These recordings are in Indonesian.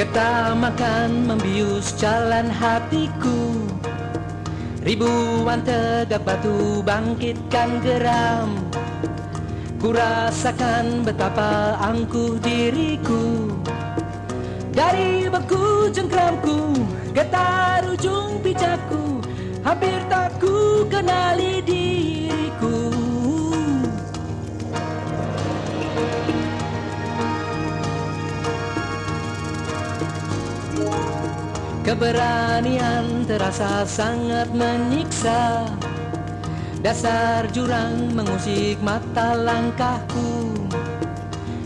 Ketamakan membius jalan hatiku. Ribuan tegak batu bangkitkan geram. Ku rasakan betapa angkuh diriku. Dari beku cengkramku Getar ujung pijaku. Hampir tak Keberanian terasa sangat menyiksa. Dasar jurang mengusik mata langkahku.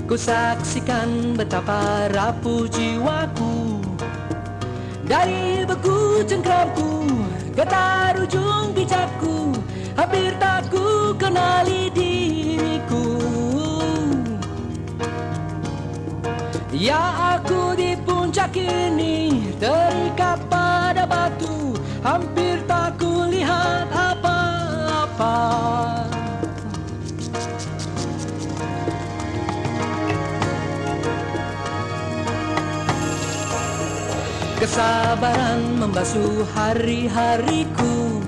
Ku saksikan betapa rapuh jiwaku. Dari beku cengkramku Getar ujung bijakku Hampir tak ku kenali diriku. Ya aku di puncak ini terikat pada batu. Hampir tak kulihat apa-apa. Kesabaran membasuh hari-hariku.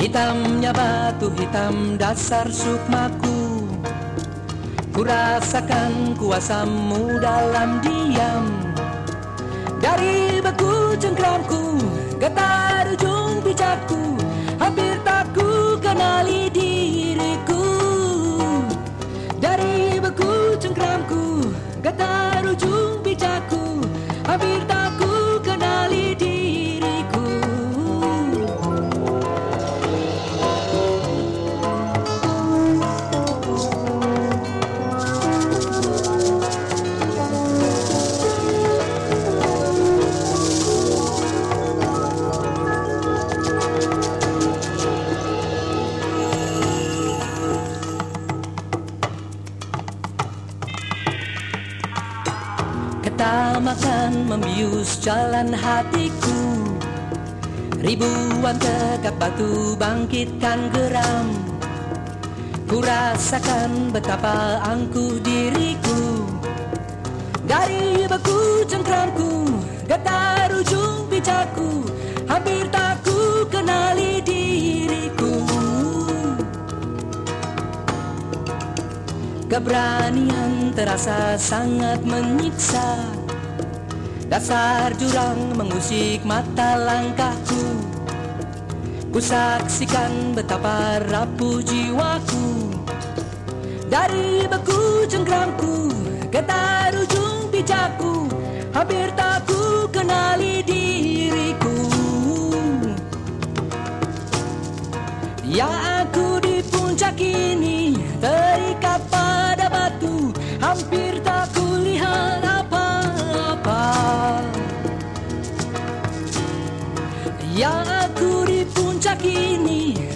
Hitamnya batu hitam dasar sukmaku. Ku rasakan kuasamu dalam diam Ketamakan membius jalan hatiku. Ribuan tegak batu bangkitkan geram. Ku rasakan betapa angkuh diriku. Dari beku cengkramku Getar ujung pijaku Hampir tak ku kenali diriku. Keberanian terasa sangat menyiksa Dasar jurang mengusik mata langkahku. Ku saksikan betapa rapuh jiwaku. Dari beku cengkramku Getar ujung pijaku. Hampir tak ku kenali diriku. Ya aku di puncak ini